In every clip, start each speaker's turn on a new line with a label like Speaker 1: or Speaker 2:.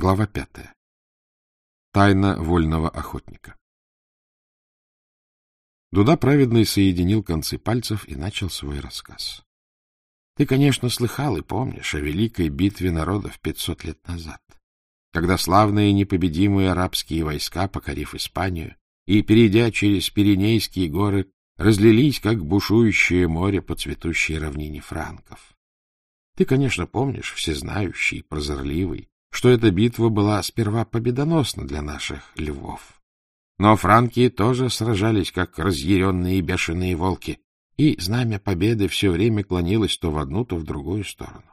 Speaker 1: Глава пятая. Тайна вольного охотника. Дуда праведный соединил концы пальцев и начал свой рассказ. Ты, конечно, слыхал и помнишь о великой битве народов пятьсот лет назад, когда славные непобедимые арабские войска, покорив Испанию и, перейдя через Пиренейские горы, разлились, как бушующее море по цветущей равнине франков. Ты, конечно, помнишь, всезнающий, прозорливый, что эта битва была сперва победоносна для наших львов. Но франки тоже сражались, как разъяренные бешеные волки, и знамя победы все время клонилось то в одну, то в другую сторону.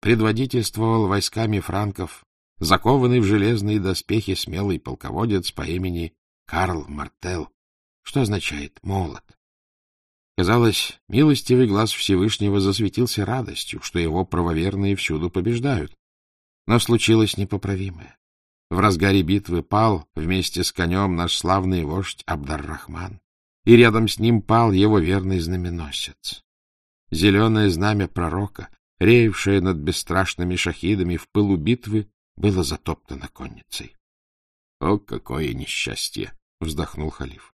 Speaker 1: Предводительствовал войсками франков закованный в железные доспехи смелый полководец по имени Карл Мартел, что означает «молот». Казалось, милостивый глаз Всевышнего засветился радостью, что его правоверные всюду побеждают, но случилось непоправимое. В разгаре битвы пал вместе с конем наш славный вождь Абдар-Рахман, и рядом с ним пал его верный знаменосец. Зеленое знамя пророка, реевшее над бесстрашными шахидами в пылу битвы, было затоптано конницей. — О, какое несчастье! — вздохнул халиф.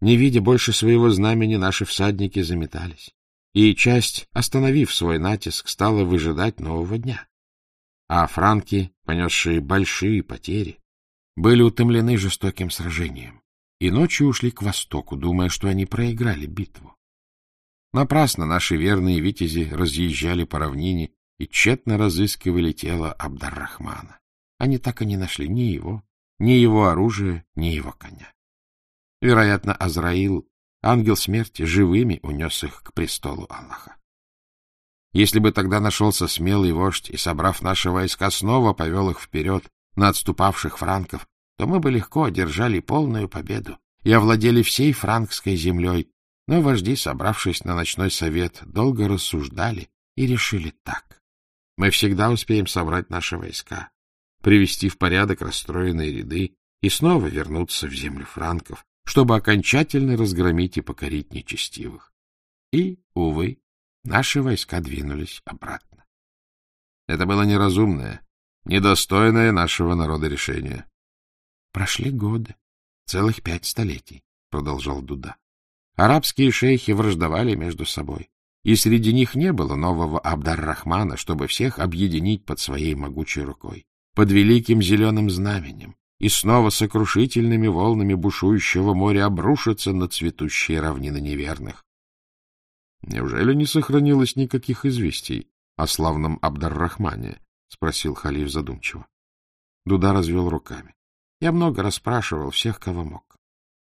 Speaker 1: Не видя больше своего знамени, наши всадники заметались, и часть, остановив свой натиск, стала выжидать нового дня а франки, понесшие большие потери, были утомлены жестоким сражением и ночью ушли к востоку, думая, что они проиграли битву. Напрасно наши верные витязи разъезжали по равнине и тщетно разыскивали тело Абдар-Рахмана. Они так и не нашли ни его, ни его оружия, ни его коня. Вероятно, Азраил, ангел смерти, живыми унес их к престолу Аллаха. Если бы тогда нашелся смелый вождь и, собрав наши войска, снова повел их вперед на отступавших франков, то мы бы легко одержали полную победу и овладели всей франкской землей. Но вожди, собравшись на ночной совет, долго рассуждали и решили так. Мы всегда успеем собрать наши войска, привести в порядок расстроенные ряды и снова вернуться в землю франков, чтобы окончательно разгромить и покорить нечестивых. И, увы, Наши войска двинулись обратно. Это было неразумное, недостойное нашего народа решение. — Прошли годы, целых пять столетий, — продолжал Дуда. Арабские шейхи враждовали между собой, и среди них не было нового Абдар-Рахмана, чтобы всех объединить под своей могучей рукой, под великим зеленым знаменем, и снова сокрушительными волнами бушующего моря обрушиться на цветущие равнины неверных. — Неужели не сохранилось никаких известий о славном Абдар-Рахмане? — спросил халиф задумчиво. Дуда развел руками. Я много расспрашивал всех, кого мог.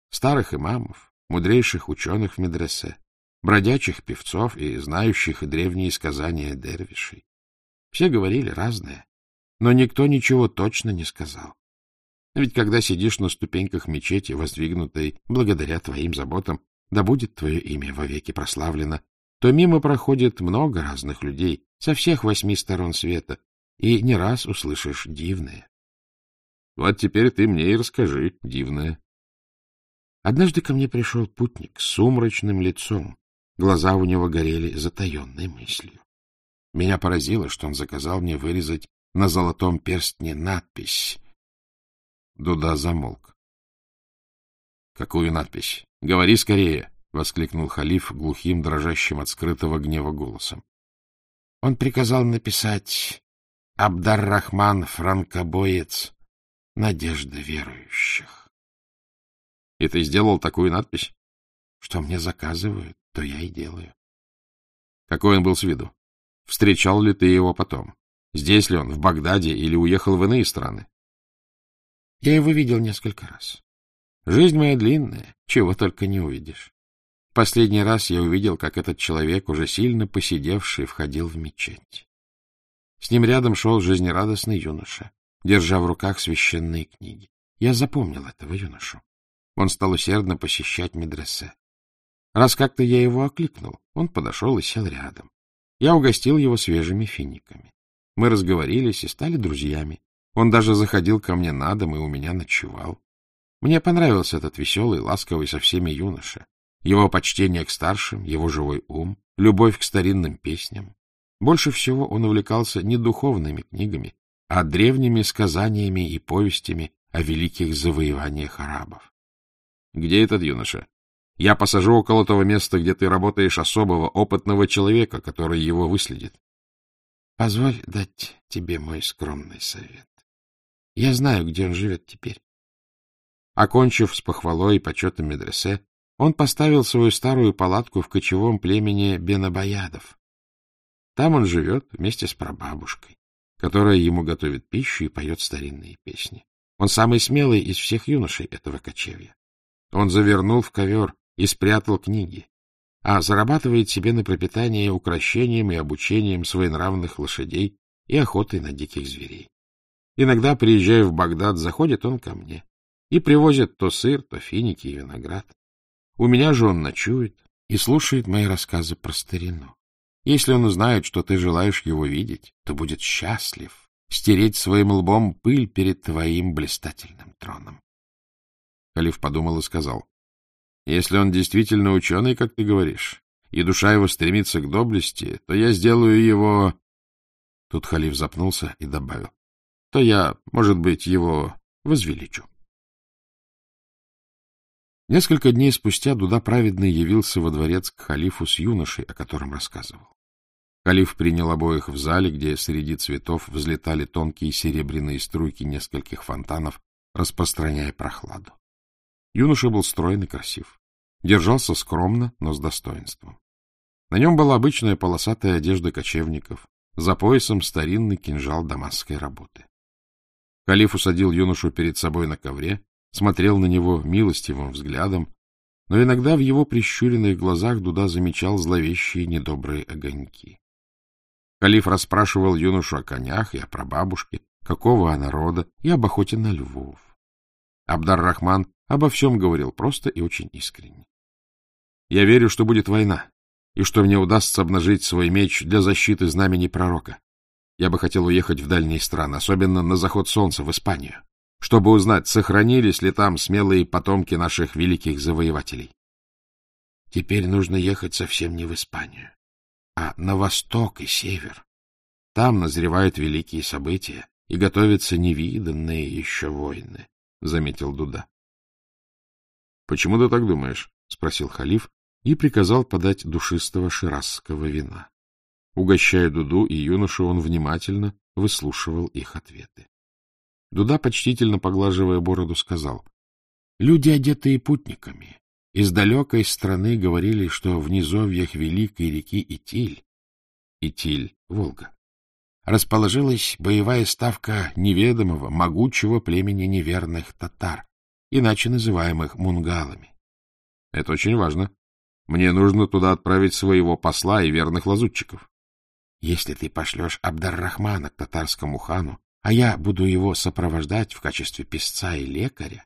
Speaker 1: Старых имамов, мудрейших ученых в медресе, бродячих певцов и знающих древние сказания дервишей. Все говорили разное, но никто ничего точно не сказал. Ведь когда сидишь на ступеньках мечети, воздвигнутой благодаря твоим заботам, да будет твое имя вовеки прославлено, то мимо проходит много разных людей со всех восьми сторон света, и не раз услышишь дивное. Вот теперь ты мне и расскажи, дивное. Однажды ко мне пришел путник с сумрачным лицом. Глаза у него горели затаенной мыслью. Меня поразило, что он заказал мне вырезать на золотом перстне надпись. Дуда замолк. — Какую надпись? Говори скорее! — воскликнул халиф глухим, дрожащим от скрытого гнева голосом. Он приказал написать «Абдар-Рахман, франкобоец, надежда верующих». — И ты сделал такую надпись? — Что мне заказывают, то я и делаю. — Какой он был с виду? Встречал ли ты его потом? Здесь ли он, в Багдаде, или уехал в иные страны? — Я его видел несколько раз. Жизнь моя длинная, чего только не увидишь. Последний раз я увидел, как этот человек, уже сильно посидевший, входил в мечеть. С ним рядом шел жизнерадостный юноша, держа в руках священные книги. Я запомнил этого юношу. Он стал усердно посещать медресе. Раз как-то я его окликнул, он подошел и сел рядом. Я угостил его свежими финиками. Мы разговорились и стали друзьями. Он даже заходил ко мне на дом и у меня ночевал. Мне понравился этот веселый, ласковый со всеми юноша. Его почтение к старшим, его живой ум, любовь к старинным песням. Больше всего он увлекался не духовными книгами, а древними сказаниями и повестями о великих завоеваниях арабов. — Где этот юноша? Я посажу около того места, где ты работаешь особого, опытного человека, который его выследит. — Позволь дать тебе мой скромный совет. Я знаю, где он живет теперь. Окончив с похвалой и почетом медресе, он поставил свою старую палатку в кочевом племени Бенабаядов. Там он живет вместе с прабабушкой, которая ему готовит пищу и поет старинные песни. Он самый смелый из всех юношей этого кочевья. Он завернул в ковер и спрятал книги, а зарабатывает себе на пропитание украшением и обучением своенравных лошадей и охотой на диких зверей. Иногда, приезжая в Багдад, заходит он ко мне и привозит то сыр, то финики и виноград. У меня же он ночует и слушает мои рассказы про старину. Если он узнает, что ты желаешь его видеть, то будет счастлив стереть своим лбом пыль перед твоим блистательным троном. Халиф подумал и сказал, если он действительно ученый, как ты говоришь, и душа его стремится к доблести, то я сделаю его... Тут халиф запнулся и добавил. То я, может быть, его возвеличу. Несколько дней спустя Дуда Праведный явился во дворец к халифу с юношей, о котором рассказывал. Халиф принял обоих в зале, где среди цветов взлетали тонкие серебряные струйки нескольких фонтанов, распространяя прохладу. Юноша был строен и красив. Держался скромно, но с достоинством. На нем была обычная полосатая одежда кочевников, за поясом старинный кинжал дамасской работы. Калиф усадил юношу перед собой на ковре, смотрел на него милостивым взглядом, но иногда в его прищуренных глазах Дуда замечал зловещие недобрые огоньки. Калиф расспрашивал юношу о конях и о прабабушке, какого она рода, и об охоте на львов. Абдар-Рахман Обо всем говорил просто и очень искренне. Я верю, что будет война, и что мне удастся обнажить свой меч для защиты знамени пророка. Я бы хотел уехать в дальние страны, особенно на заход солнца в Испанию, чтобы узнать, сохранились ли там смелые потомки наших великих завоевателей. Теперь нужно ехать совсем не в Испанию, а на восток и север. Там назревают великие события и готовятся невиданные еще войны, — заметил Дуда. — Почему ты так думаешь? — спросил халиф и приказал подать душистого ширасского вина. Угощая Дуду и юношу, он внимательно выслушивал их ответы. Дуда, почтительно поглаживая бороду, сказал, — Люди, одетые путниками, из далекой страны говорили, что в низовьях великой реки Итиль, Итиль, Волга, расположилась боевая ставка неведомого, могучего племени неверных татар, иначе называемых мунгалами. Это очень важно. Мне нужно туда отправить своего посла и верных лазутчиков. Если ты пошлешь Абдар-Рахмана к татарскому хану, а я буду его сопровождать в качестве писца и лекаря,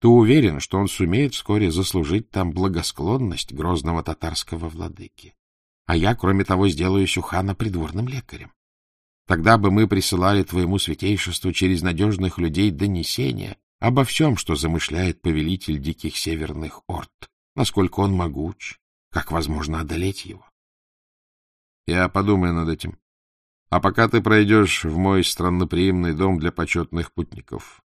Speaker 1: то уверен, что он сумеет вскоре заслужить там благосклонность грозного татарского владыки. А я, кроме того, сделаюсь у хана придворным лекарем. Тогда бы мы присылали твоему святейшеству через надежных людей донесения обо всем, что замышляет повелитель диких северных орд, насколько он могуч, как возможно одолеть его. Я подумаю над этим. А пока ты пройдешь в мой странноприимный дом для почетных путников.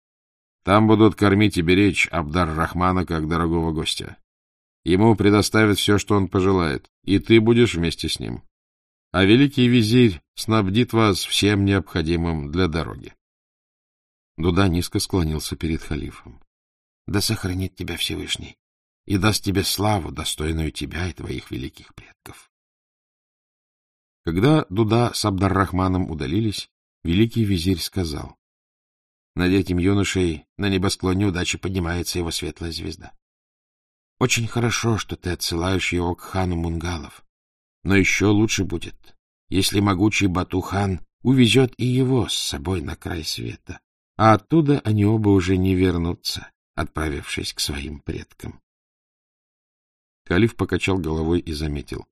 Speaker 1: Там будут кормить и беречь Абдар Рахмана как дорогого гостя. Ему предоставят все, что он пожелает, и ты будешь вместе с ним. А великий визирь снабдит вас всем необходимым для дороги. Дуда низко склонился перед халифом. — Да сохранит тебя Всевышний и даст тебе славу, достойную тебя и твоих великих предков. Когда Дуда с Абдар-Рахманом удалились, великий визирь сказал, — Над этим юношей на небосклоне удачи поднимается его светлая звезда. Очень хорошо, что ты отсылаешь его к хану Мунгалов, но еще лучше будет, если могучий Бату-хан увезет и его с собой на край света а оттуда они оба уже не вернутся, отправившись к своим предкам. Калиф покачал головой и заметил.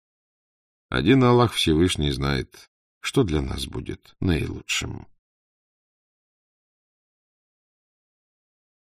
Speaker 1: Один Аллах Всевышний знает, что для нас будет наилучшим.